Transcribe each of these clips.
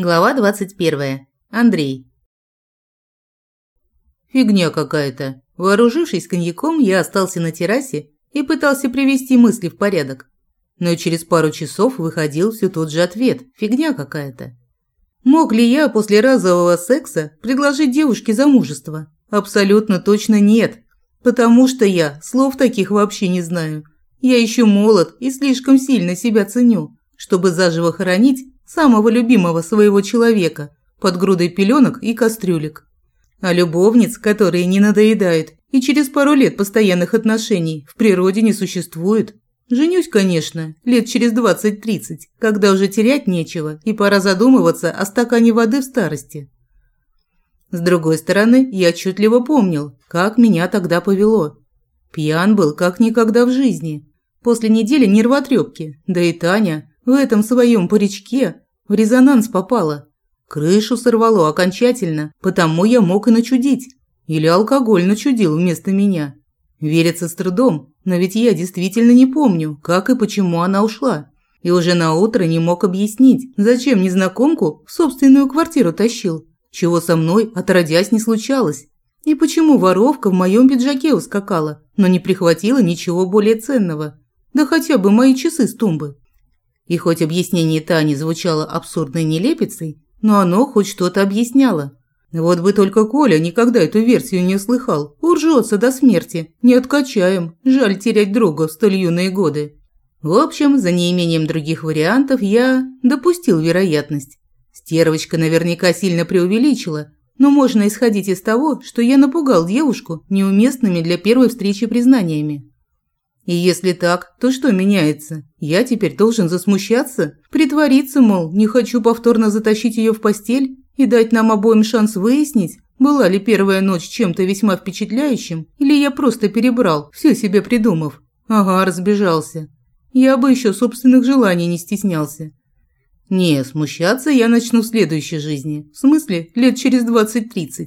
Глава 21. Андрей. Фигня какая-то. Вооружившись коньяком, я остался на террасе и пытался привести мысли в порядок. Но через пару часов выходил все тот же ответ. Фигня какая-то. Мог ли я после разового секса предложить девушке замужество? Абсолютно точно нет. Потому что я слов таких вообще не знаю. Я еще молод и слишком сильно себя ценю, чтобы заживо хоронить самого любимого своего человека, под грудой пеленок и кастрюлек. А любовниц, которые не надоедают, и через пару лет постоянных отношений в природе не существует. Женюсь, конечно, лет через 20-30, когда уже терять нечего и пора задумываться о стакане воды в старости. С другой стороны, я отчетливо помнил, как меня тогда повело. Пьян был как никогда в жизни. После недели нервотрепки, да и Таня в этом своем паричке в резонанс попала. Крышу сорвало окончательно, потому я мог и начудить. Или алкоголь начудил вместо меня. Верится с трудом, но ведь я действительно не помню, как и почему она ушла. И уже на утро не мог объяснить, зачем незнакомку в собственную квартиру тащил, чего со мной отродясь не случалось. И почему воровка в моем пиджаке ускакала, но не прихватила ничего более ценного. Да хотя бы мои часы с тумбы. И хоть объяснение Тани звучало абсурдной нелепицей, но оно хоть что-то объясняло. Вот бы только Коля никогда эту версию не слыхал. Уржется до смерти. Не откачаем. Жаль терять друга в столь юные годы. В общем, за неимением других вариантов я допустил вероятность. Стервочка наверняка сильно преувеличила, но можно исходить из того, что я напугал девушку неуместными для первой встречи признаниями. И если так, то что меняется? Я теперь должен засмущаться? Притвориться, мол, не хочу повторно затащить ее в постель и дать нам обоим шанс выяснить, была ли первая ночь чем-то весьма впечатляющим, или я просто перебрал, все себе придумав. Ага, разбежался. Я бы еще собственных желаний не стеснялся. Не, смущаться я начну в следующей жизни. В смысле, лет через 20-30.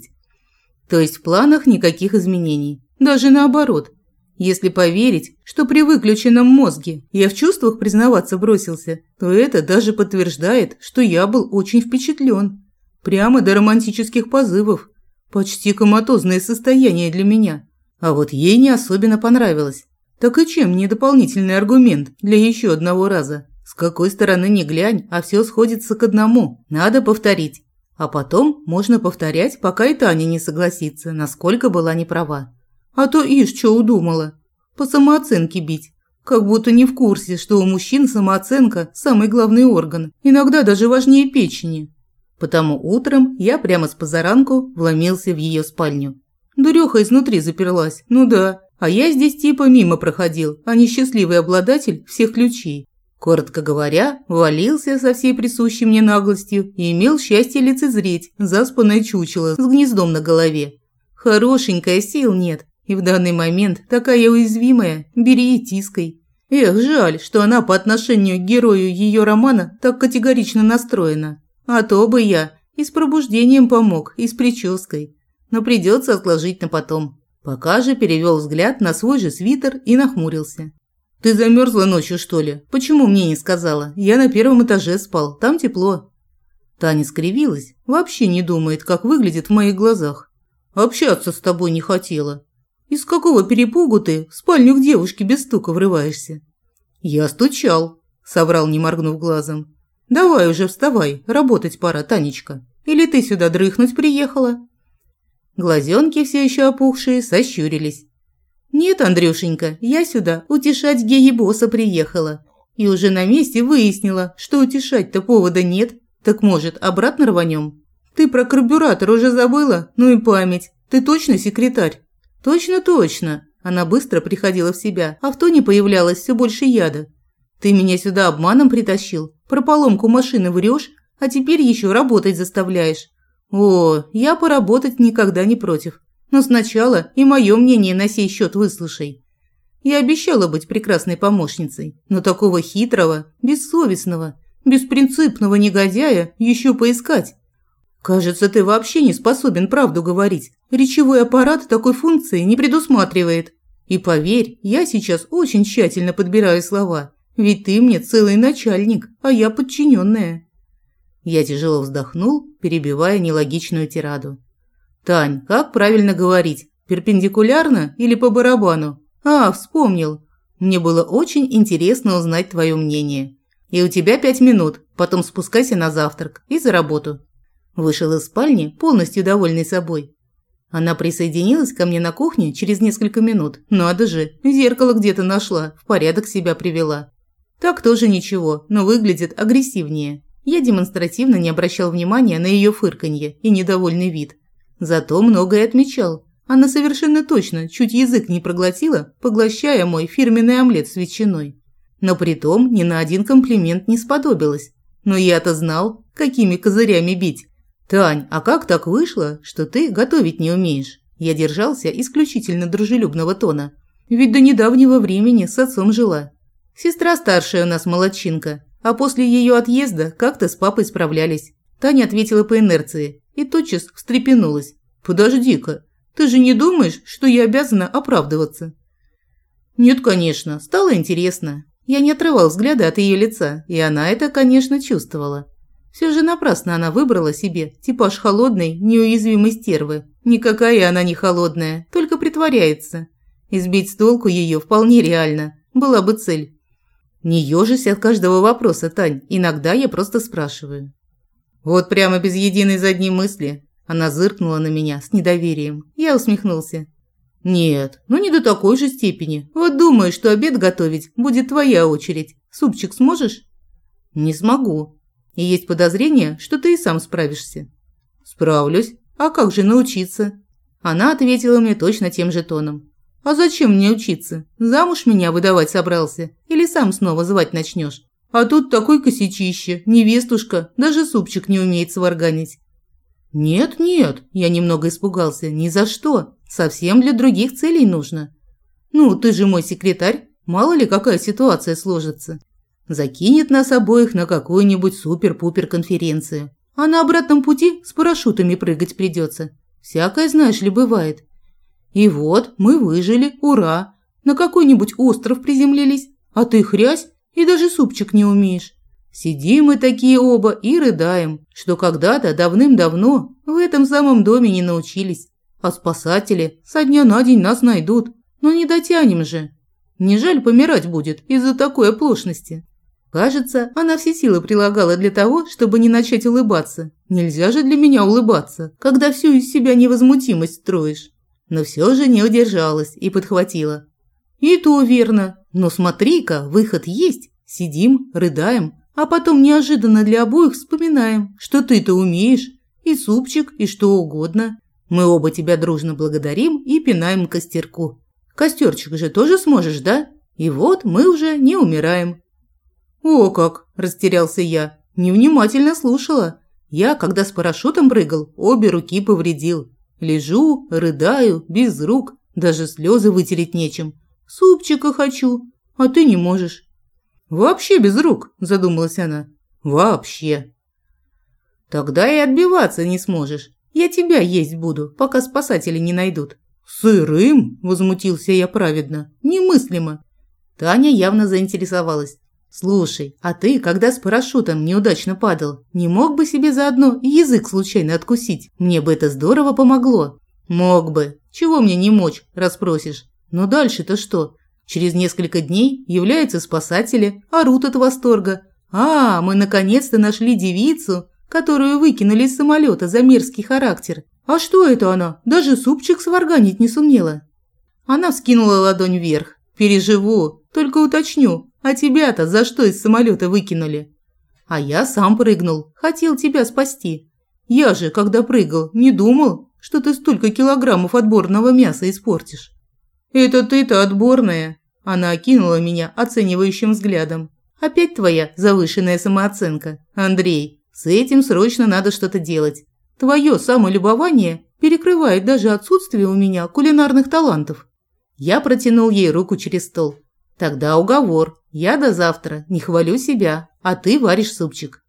То есть в планах никаких изменений. Даже наоборот – если поверить, что при выключенном мозге я в чувствах признаваться бросился, то это даже подтверждает, что я был очень впечатлен. Прямо до романтических позывов. Почти коматозное состояние для меня. А вот ей не особенно понравилось. Так и чем не дополнительный аргумент для еще одного раза? С какой стороны не глянь, а все сходится к одному. Надо повторить. А потом можно повторять, пока и Таня не согласится, насколько была неправа. А то ишь, что удумала. По самооценке бить. Как будто не в курсе, что у мужчин самооценка – самый главный орган, иногда даже важнее печени. Потому утром я прямо с позаранку вломился в ее спальню. Дуреха изнутри заперлась, ну да, а я здесь типа мимо проходил, а не счастливый обладатель всех ключей. Коротко говоря, валился со всей присущей мне наглостью и имел счастье лицезреть заспанное чучело с гнездом на голове. Хорошенькая, сил нет, и в данный момент такая уязвимая, бери и тискай. Эх, жаль, что она по отношению к герою ее романа так категорично настроена. А то бы я и с пробуждением помог, и с прической. Но придется отложить на потом. Пока же перевел взгляд на свой же свитер и нахмурился. «Ты замерзла ночью, что ли? Почему мне не сказала? Я на первом этаже спал, там тепло». Таня скривилась, вообще не думает, как выглядит в моих глазах. «Общаться с тобой не хотела. Из какого перепугу ты в спальню к девушке без стука врываешься? Я стучал, соврал, не моргнув глазом. Давай уже вставай, работать пора, Танечка. Или ты сюда дрыхнуть приехала? Глазенки все еще опухшие сощурились. Нет, Андрюшенька, я сюда утешать геи-босса приехала. И уже на месте выяснила, что утешать-то повода нет. Так может, обратно рванем? Ты про карбюратор уже забыла? Ну и память. Ты точно секретарь? «Точно, точно!» Она быстро приходила в себя, а в тоне появлялось все больше яда. «Ты меня сюда обманом притащил, про поломку машины врешь, а теперь еще работать заставляешь. О, я поработать никогда не против. Но сначала и мое мнение на сей счет выслушай. Я обещала быть прекрасной помощницей, но такого хитрого, бессовестного, беспринципного негодяя еще поискать. Кажется, ты вообще не способен правду говорить. Речевой аппарат такой функции не предусматривает. И поверь, я сейчас очень тщательно подбираю слова. Ведь ты мне целый начальник, а я подчиненная. Я тяжело вздохнул, перебивая нелогичную тираду. «Тань, как правильно говорить? Перпендикулярно или по барабану? А, вспомнил. Мне было очень интересно узнать твое мнение. И у тебя пять минут, потом спускайся на завтрак и за работу». Вышел из спальни, полностью довольный собой. Она присоединилась ко мне на кухне через несколько минут. Надо же, зеркало где-то нашла, в порядок себя привела. Так тоже ничего, но выглядит агрессивнее. Я демонстративно не обращал внимания на ее фырканье и недовольный вид. Зато многое отмечал. Она совершенно точно чуть язык не проглотила, поглощая мой фирменный омлет с ветчиной. Но при том ни на один комплимент не сподобилась. Но я-то знал, какими козырями бить. «Тань, а как так вышло, что ты готовить не умеешь?» Я держался исключительно дружелюбного тона. Ведь до недавнего времени с отцом жила. Сестра старшая у нас молодчинка, а после ее отъезда как-то с папой справлялись. Таня ответила по инерции и тотчас встрепенулась. «Подожди-ка, ты же не думаешь, что я обязана оправдываться?» «Нет, конечно, стало интересно. Я не отрывал взгляда от ее лица, и она это, конечно, чувствовала. Все же напрасно она выбрала себе типаж холодной, неуязвимой стервы. Никакая она не холодная, только притворяется. Избить с толку ее вполне реально. Была бы цель. Не ежись от каждого вопроса, Тань. Иногда я просто спрашиваю. Вот прямо без единой задней мысли. Она зыркнула на меня с недоверием. Я усмехнулся. Нет, ну не до такой же степени. Вот думаю, что обед готовить будет твоя очередь. Супчик сможешь? Не смогу. И есть подозрение, что ты и сам справишься. Справлюсь. А как же научиться? Она ответила мне точно тем же тоном. А зачем мне учиться? Замуж меня выдавать собрался? Или сам снова звать начнешь? А тут такой косячище, невестушка, даже супчик не умеет сварганить. Нет, нет, я немного испугался. Ни за что. Совсем для других целей нужно. Ну, ты же мой секретарь. Мало ли какая ситуация сложится. Закинет нас обоих на какую-нибудь супер-пупер конференцию. А на обратном пути с парашютами прыгать придется. Всякое, знаешь ли, бывает. И вот мы выжили, ура! На какой-нибудь остров приземлились, а ты хрясь и даже супчик не умеешь. Сидим мы такие оба и рыдаем, что когда-то давным-давно в этом самом доме не научились. А спасатели со дня на день нас найдут, но не дотянем же. Не жаль помирать будет из-за такой оплошности. Кажется, она все силы прилагала для того, чтобы не начать улыбаться. Нельзя же для меня улыбаться, когда всю из себя невозмутимость строишь но все же не удержалась и подхватила. «И то верно. Но смотри-ка, выход есть. Сидим, рыдаем, а потом неожиданно для обоих вспоминаем, что ты-то умеешь, и супчик, и что угодно. Мы оба тебя дружно благодарим и пинаем костерку. Костерчик же тоже сможешь, да? И вот мы уже не умираем». «О как!» – растерялся я. Невнимательно слушала. Я, когда с парашютом прыгал, обе руки повредил. Лежу, рыдаю, без рук, даже слезы вытереть нечем. Супчика хочу, а ты не можешь. Вообще без рук, задумалась она. Вообще. Тогда и отбиваться не сможешь. Я тебя есть буду, пока спасатели не найдут. Сырым? Возмутился я праведно. Немыслимо. Таня явно заинтересовалась. «Слушай, а ты, когда с парашютом неудачно падал, не мог бы себе заодно язык случайно откусить? Мне бы это здорово помогло». «Мог бы. Чего мне не мочь?» – расспросишь. «Но дальше-то что? Через несколько дней являются спасатели, орут от восторга. А, мы наконец-то нашли девицу, которую выкинули из самолета за мерзкий характер. А что это она? Даже супчик сварганить не сумела». Она вскинула ладонь вверх. «Переживу, только уточню, а тебя-то за что из самолета выкинули? А я сам прыгнул, хотел тебя спасти. Я же, когда прыгал, не думал, что ты столько килограммов отборного мяса испортишь. Это ты-то отборная. Она окинула меня оценивающим взглядом. Опять твоя завышенная самооценка. Андрей, с этим срочно надо что-то делать. Твое самолюбование перекрывает даже отсутствие у меня кулинарных талантов. Я протянул ей руку через стол. Тогда уговор. Я до завтра не хвалю себя, а ты варишь супчик.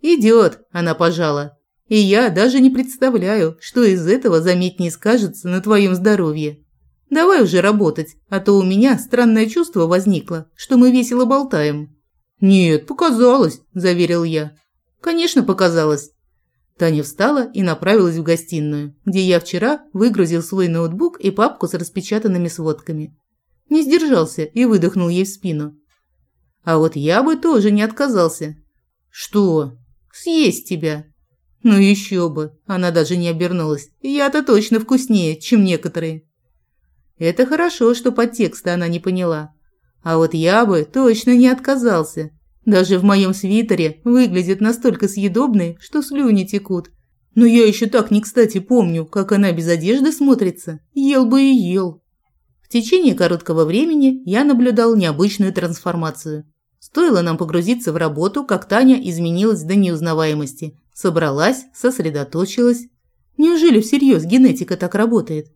Идет, она пожала. И я даже не представляю, что из этого заметнее скажется на твоем здоровье. Давай уже работать, а то у меня странное чувство возникло, что мы весело болтаем. Нет, показалось, заверил я. Конечно, показалось. Таня встала и направилась в гостиную, где я вчера выгрузил свой ноутбук и папку с распечатанными сводками. Не сдержался и выдохнул ей в спину. А вот я бы тоже не отказался. Что? Съесть тебя? Ну еще бы. Она даже не обернулась. Я-то точно вкуснее, чем некоторые. Это хорошо, что подтекста она не поняла. А вот я бы точно не отказался. Даже в моем свитере выглядит настолько съедобной, что слюни текут. Но я еще так не кстати помню, как она без одежды смотрится. Ел бы и ел. В течение короткого времени я наблюдал необычную трансформацию. Стоило нам погрузиться в работу, как Таня изменилась до неузнаваемости. Собралась, сосредоточилась. Неужели всерьез генетика так работает?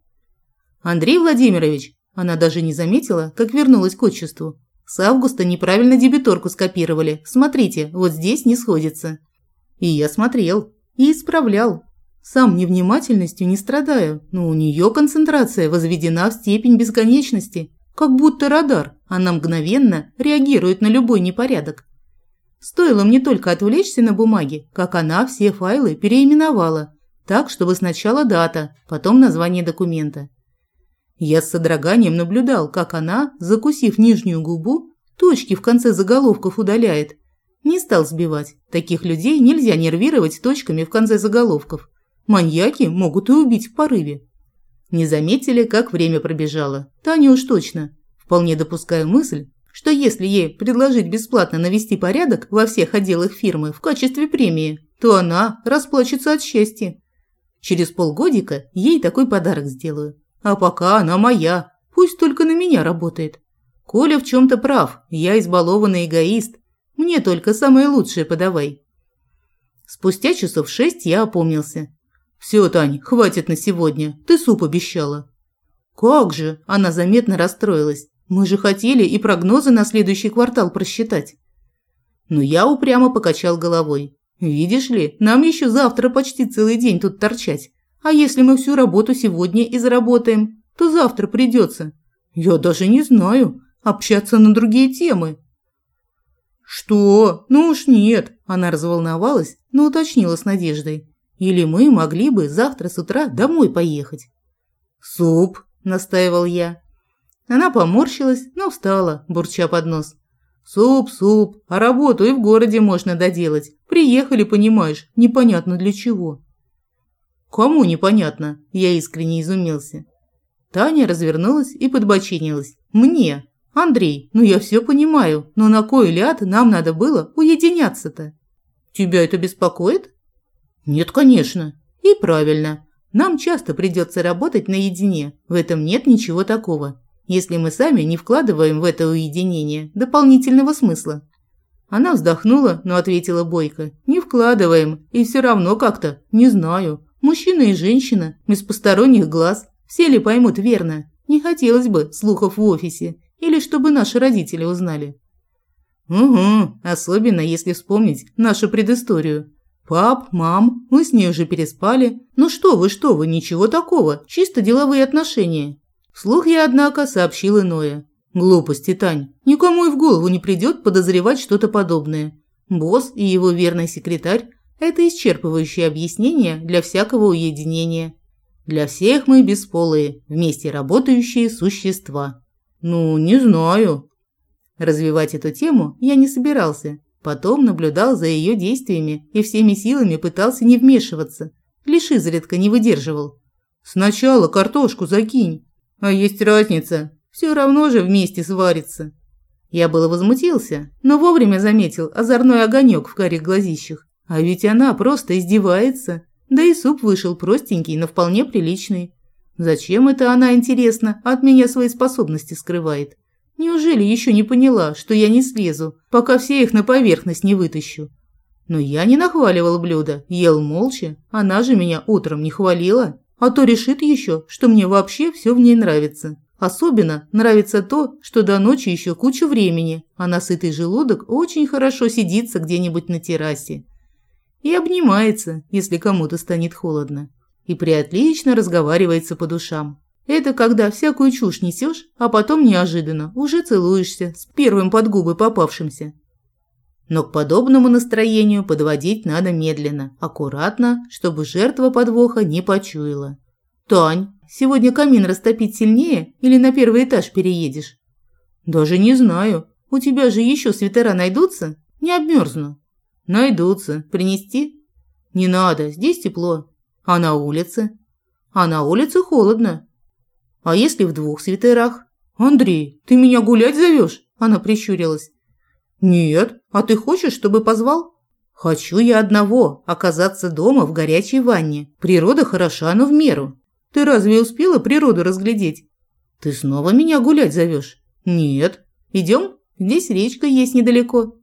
Андрей Владимирович, она даже не заметила, как вернулась к отчеству. С августа неправильно дебиторку скопировали. Смотрите, вот здесь не сходится. И я смотрел. И исправлял. Сам невнимательностью не страдаю, но у нее концентрация возведена в степень бесконечности. Как будто радар. Она мгновенно реагирует на любой непорядок. Стоило мне только отвлечься на бумаге, как она все файлы переименовала. Так, чтобы сначала дата, потом название документа. Я с содроганием наблюдал, как она, закусив нижнюю губу, точки в конце заголовков удаляет. Не стал сбивать. Таких людей нельзя нервировать точками в конце заголовков. Маньяки могут и убить в порыве. Не заметили, как время пробежало. Таня уж точно. Вполне допускаю мысль, что если ей предложить бесплатно навести порядок во всех отделах фирмы в качестве премии, то она расплачется от счастья. Через полгодика ей такой подарок сделаю. А пока она моя, пусть только на меня работает. Коля в чем-то прав, я избалованный эгоист. Мне только самое лучшее подавай. Спустя часов шесть я опомнился. «Все, Тань, хватит на сегодня, ты суп обещала». «Как же?» – она заметно расстроилась. «Мы же хотели и прогнозы на следующий квартал просчитать». Но я упрямо покачал головой. «Видишь ли, нам еще завтра почти целый день тут торчать. А если мы всю работу сегодня и заработаем, то завтра придется. Я даже не знаю, общаться на другие темы. Что? Ну уж нет, она разволновалась, но уточнила с надеждой. Или мы могли бы завтра с утра домой поехать? Суп, настаивал я. Она поморщилась, но встала, бурча под нос. Суп, суп, а работу и в городе можно доделать. Приехали, понимаешь, непонятно для чего. «Кому непонятно?» – я искренне изумился. Таня развернулась и подбочинилась. «Мне! Андрей, ну я все понимаю, но на кой ляд нам надо было уединяться-то?» «Тебя это беспокоит?» «Нет, конечно. И правильно. Нам часто придется работать наедине. В этом нет ничего такого, если мы сами не вкладываем в это уединение дополнительного смысла». Она вздохнула, но ответила бойко. «Не вкладываем, и все равно как-то, не знаю, Мужчина и женщина, без посторонних глаз, все ли поймут верно? Не хотелось бы слухов в офисе или чтобы наши родители узнали. Угу, особенно если вспомнить нашу предысторию. Пап, мам, мы с ней уже переспали. Ну что вы, что вы, ничего такого, чисто деловые отношения. Вслух я, однако, сообщил иное. Глупости, Тань. Никому и в голову не придет подозревать что-то подобное. Босс и его верный секретарь это исчерпывающее объяснение для всякого уединения. Для всех мы бесполые, вместе работающие существа. Ну, не знаю. Развивать эту тему я не собирался. Потом наблюдал за ее действиями и всеми силами пытался не вмешиваться. Лишь изредка не выдерживал. Сначала картошку закинь. А есть разница. Все равно же вместе сварится. Я было возмутился, но вовремя заметил озорной огонек в карих глазищах. А ведь она просто издевается. Да и суп вышел простенький, но вполне приличный. Зачем это она, интересно, от меня свои способности скрывает? Неужели еще не поняла, что я не слезу, пока все их на поверхность не вытащу? Но я не нахваливал блюдо, ел молча. Она же меня утром не хвалила. А то решит еще, что мне вообще все в ней нравится. Особенно нравится то, что до ночи еще куча времени, а насытый желудок очень хорошо сидится где-нибудь на террасе и обнимается, если кому-то станет холодно, и приотлично разговаривается по душам. Это когда всякую чушь несешь, а потом неожиданно уже целуешься с первым под губы попавшимся. Но к подобному настроению подводить надо медленно, аккуратно, чтобы жертва подвоха не почуяла. «Тань, сегодня камин растопить сильнее или на первый этаж переедешь?» «Даже не знаю. У тебя же еще свитера найдутся? Не обмерзну». «Найдутся. Принести?» «Не надо, здесь тепло. А на улице?» «А на улице холодно». «А если в двух свитерах?» «Андрей, ты меня гулять зовешь?» Она прищурилась. «Нет. А ты хочешь, чтобы позвал?» «Хочу я одного – оказаться дома в горячей ванне. Природа хороша, но в меру. Ты разве успела природу разглядеть?» «Ты снова меня гулять зовешь?» «Нет. Идем? Здесь речка есть недалеко».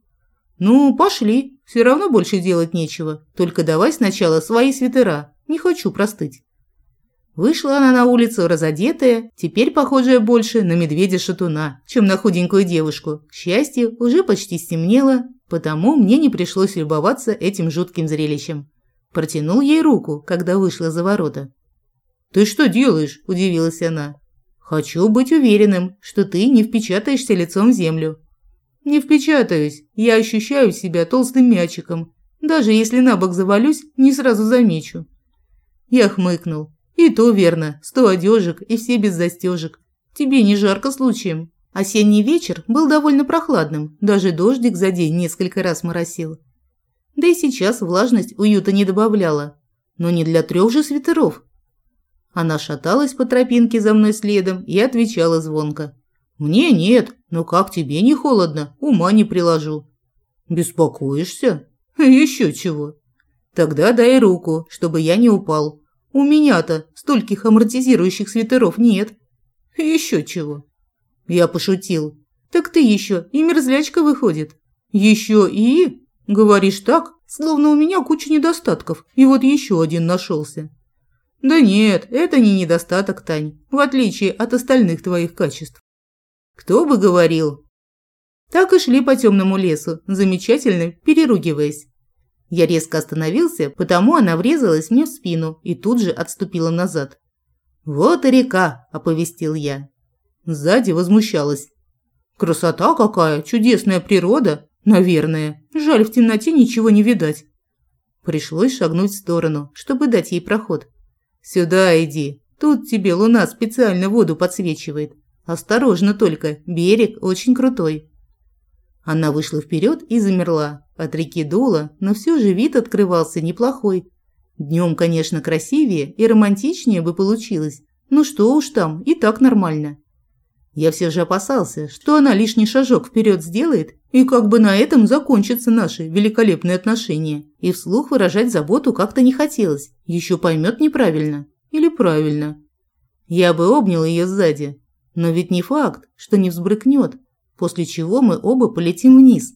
«Ну, пошли. Все равно больше делать нечего. Только давай сначала свои свитера. Не хочу простыть». Вышла она на улицу разодетая, теперь похожая больше на медведя-шатуна, чем на худенькую девушку. К счастью, уже почти стемнело, потому мне не пришлось любоваться этим жутким зрелищем. Протянул ей руку, когда вышла за ворота. «Ты что делаешь?» – удивилась она. «Хочу быть уверенным, что ты не впечатаешься лицом в землю». «Не впечатаюсь. Я ощущаю себя толстым мячиком. Даже если на бок завалюсь, не сразу замечу». Я хмыкнул. И то верно, сто одежек и все без застежек. Тебе не жарко случаем? Осенний вечер был довольно прохладным, даже дождик за день несколько раз моросил. Да и сейчас влажность уюта не добавляла. Но не для трех же свитеров. Она шаталась по тропинке за мной следом и отвечала звонко. «Мне нет, но как тебе не холодно, ума не приложу». «Беспокоишься?» «Еще чего». «Тогда дай руку, чтобы я не упал. У меня-то стольких амортизирующих свитеров нет. Еще чего. Я пошутил. Так ты еще и мерзлячка выходит. Еще и? Говоришь так, словно у меня куча недостатков, и вот еще один нашелся. Да нет, это не недостаток, Тань, в отличие от остальных твоих качеств. Кто бы говорил. Так и шли по темному лесу, замечательно переругиваясь. Я резко остановился, потому она врезалась мне в спину и тут же отступила назад. «Вот и река!» – оповестил я. Сзади возмущалась. «Красота какая! Чудесная природа! Наверное. Жаль, в темноте ничего не видать». Пришлось шагнуть в сторону, чтобы дать ей проход. «Сюда иди. Тут тебе луна специально воду подсвечивает. Осторожно только, берег очень крутой». Она вышла вперед и замерла. От реки дуло, но все же вид открывался неплохой. Днем, конечно, красивее и романтичнее бы получилось. Ну что уж там, и так нормально. Я все же опасался, что она лишний шажок вперед сделает, и как бы на этом закончатся наши великолепные отношения. И вслух выражать заботу как-то не хотелось. Еще поймет неправильно. Или правильно. Я бы обнял ее сзади. Но ведь не факт, что не взбрыкнет после чего мы оба полетим вниз.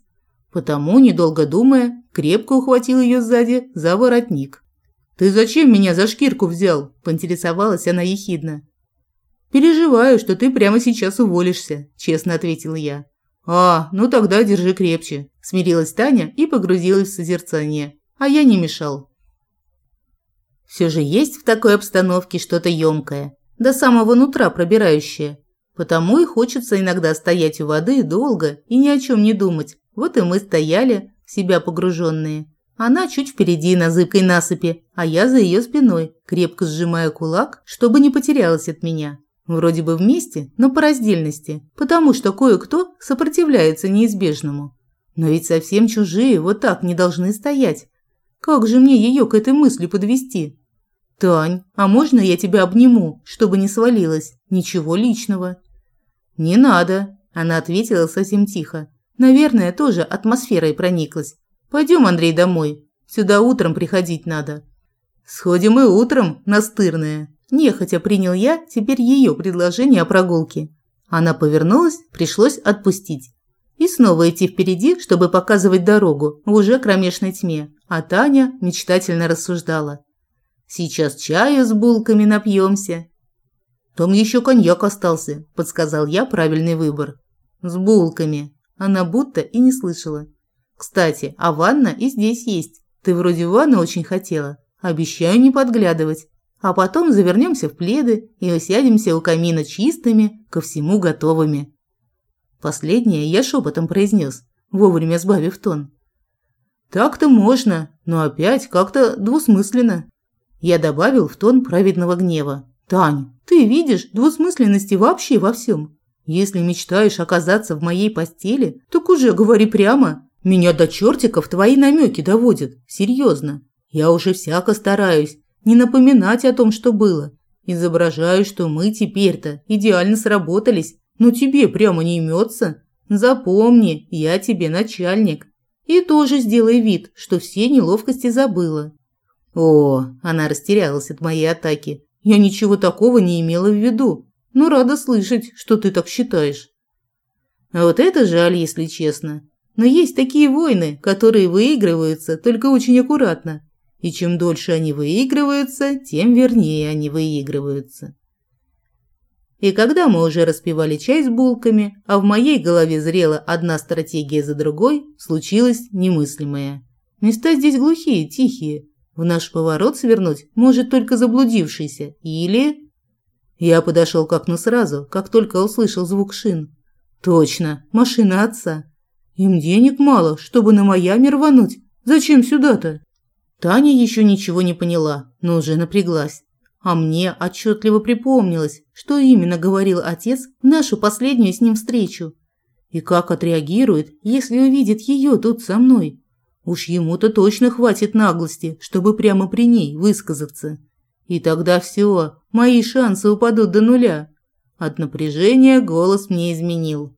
Потому, недолго думая, крепко ухватил ее сзади за воротник. «Ты зачем меня за шкирку взял?» – поинтересовалась она ехидно. «Переживаю, что ты прямо сейчас уволишься», – честно ответил я. «А, ну тогда держи крепче», – смирилась Таня и погрузилась в созерцание, а я не мешал. Все же есть в такой обстановке что-то ёмкое, до самого нутра пробирающее, Потому и хочется иногда стоять у воды долго и ни о чем не думать. Вот и мы стояли, в себя погруженные. Она чуть впереди на зыбкой насыпи, а я за ее спиной, крепко сжимая кулак, чтобы не потерялась от меня. Вроде бы вместе, но по раздельности, потому что кое-кто сопротивляется неизбежному. Но ведь совсем чужие вот так не должны стоять. Как же мне ее к этой мысли подвести? Тань, а можно я тебя обниму, чтобы не свалилась? Ничего личного. «Не надо», – она ответила совсем тихо. Наверное, тоже атмосферой прониклась. Пойдем, Андрей, домой. Сюда утром приходить надо». «Сходим и утром, настырная». Нехотя принял я теперь ее предложение о прогулке. Она повернулась, пришлось отпустить. И снова идти впереди, чтобы показывать дорогу уже кромешной тьме. А Таня мечтательно рассуждала. «Сейчас чаю с булками напьемся, «Там еще коньяк остался», – подсказал я правильный выбор. «С булками». Она будто и не слышала. «Кстати, а ванна и здесь есть. Ты вроде ванны очень хотела. Обещаю не подглядывать. А потом завернемся в пледы и усядемся у камина чистыми, ко всему готовыми». Последнее я шепотом произнес, вовремя сбавив тон. Так-то можно, но опять как-то двусмысленно. Я добавил в тон праведного гнева. Тань, ты видишь двусмысленности вообще во всем. Если мечтаешь оказаться в моей постели, так уже говори прямо. Меня до чертиков твои намеки доводят. Серьезно. Я уже всяко стараюсь не напоминать о том, что было. Изображаю, что мы теперь-то идеально сработались, но тебе прямо не имется. Запомни, я тебе начальник. И тоже сделай вид, что все неловкости забыла. О, она растерялась от моей атаки. Я ничего такого не имела в виду. Но рада слышать, что ты так считаешь. А вот это жаль, если честно. Но есть такие войны, которые выигрываются только очень аккуратно. И чем дольше они выигрываются, тем вернее они выигрываются. И когда мы уже распивали чай с булками, а в моей голове зрела одна стратегия за другой, случилось немыслимое. Места здесь глухие, тихие. В наш поворот свернуть может только заблудившийся. Или... Я подошел к окну сразу, как только услышал звук шин. Точно, машина отца. Им денег мало, чтобы на Майами рвануть. Зачем сюда-то? Таня еще ничего не поняла, но уже напряглась. А мне отчетливо припомнилось, что именно говорил отец в нашу последнюю с ним встречу. И как отреагирует, если увидит ее тут со мной. Уж ему-то точно хватит наглости, чтобы прямо при ней высказаться. И тогда все, мои шансы упадут до нуля. От напряжения голос мне изменил.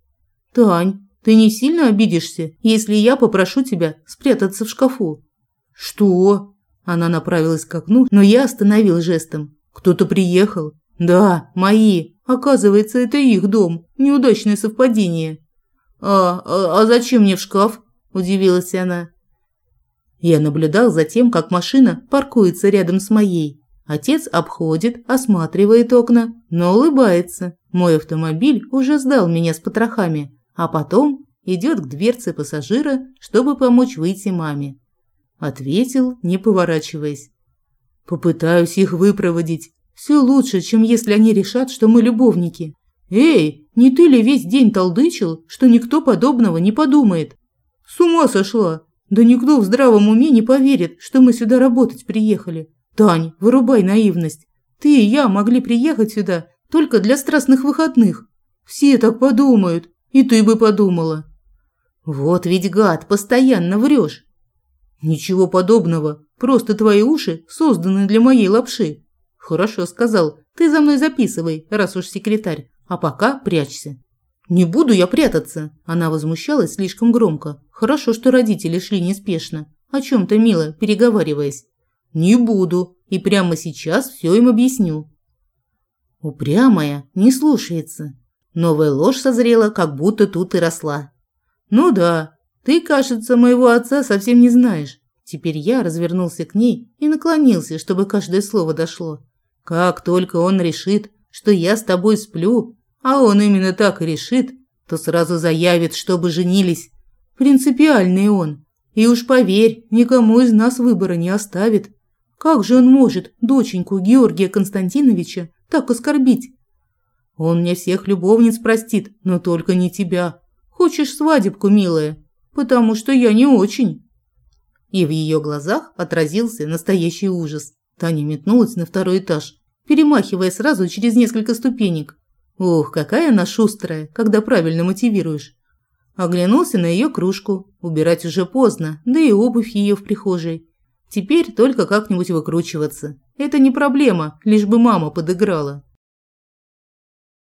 «Тань, ты не сильно обидишься, если я попрошу тебя спрятаться в шкафу?» «Что?» Она направилась к окну, но я остановил жестом. «Кто-то приехал?» «Да, мои. Оказывается, это их дом. Неудачное совпадение». «А, а, а зачем мне в шкаф?» – удивилась она. Я наблюдал за тем, как машина паркуется рядом с моей. Отец обходит, осматривает окна, но улыбается. Мой автомобиль уже сдал меня с потрохами, а потом идет к дверце пассажира, чтобы помочь выйти маме. Ответил, не поворачиваясь. Попытаюсь их выпроводить. Все лучше, чем если они решат, что мы любовники. Эй, не ты ли весь день толдычил, что никто подобного не подумает? С ума сошла. Да никто в здравом уме не поверит, что мы сюда работать приехали. Тань, вырубай наивность. Ты и я могли приехать сюда только для страстных выходных. Все так подумают, и ты бы подумала. Вот ведь гад, постоянно врешь. Ничего подобного, просто твои уши созданы для моей лапши. Хорошо сказал, ты за мной записывай, раз уж секретарь, а пока прячься. Не буду я прятаться, она возмущалась слишком громко. Хорошо, что родители шли неспешно, о чем-то мило переговариваясь. Не буду, и прямо сейчас все им объясню. Упрямая, не слушается. Новая ложь созрела, как будто тут и росла. Ну да, ты, кажется, моего отца совсем не знаешь. Теперь я развернулся к ней и наклонился, чтобы каждое слово дошло. Как только он решит, что я с тобой сплю, а он именно так и решит, то сразу заявит, чтобы женились. Принципиальный он. И уж поверь, никому из нас выбора не оставит. Как же он может доченьку Георгия Константиновича так оскорбить? Он мне всех любовниц простит, но только не тебя. Хочешь свадебку, милая? потому что я не очень». И в ее глазах отразился настоящий ужас. Таня метнулась на второй этаж, перемахивая сразу через несколько ступенек. Ох, какая она шустрая, когда правильно мотивируешь. Оглянулся на ее кружку. Убирать уже поздно, да и обувь ее в прихожей. Теперь только как-нибудь выкручиваться. Это не проблема, лишь бы мама подыграла.